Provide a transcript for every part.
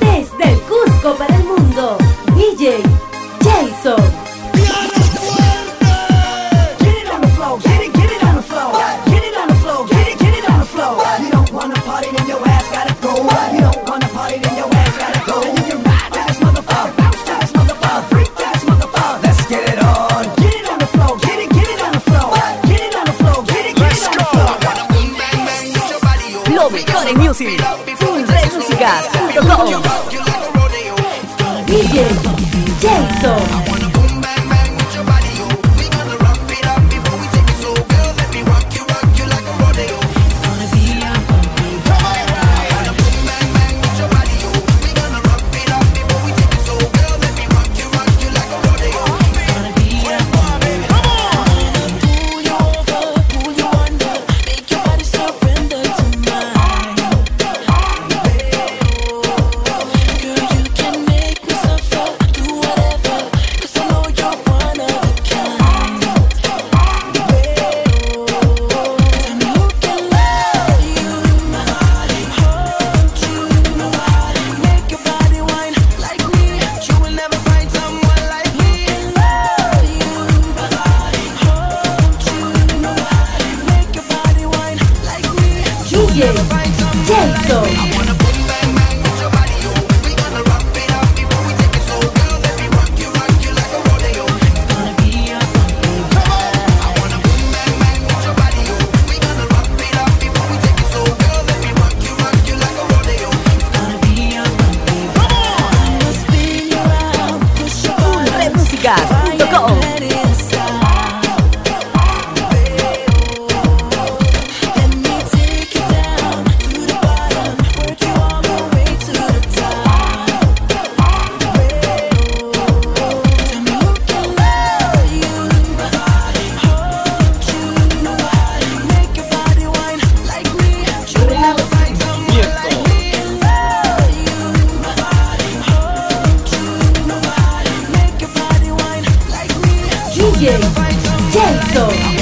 Desde el Cusco para el mundo, DJ Jason. Sony Music, fullredmusica.com DJ Jason So. DJ Jenso.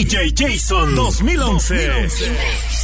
DJ Jason 2011.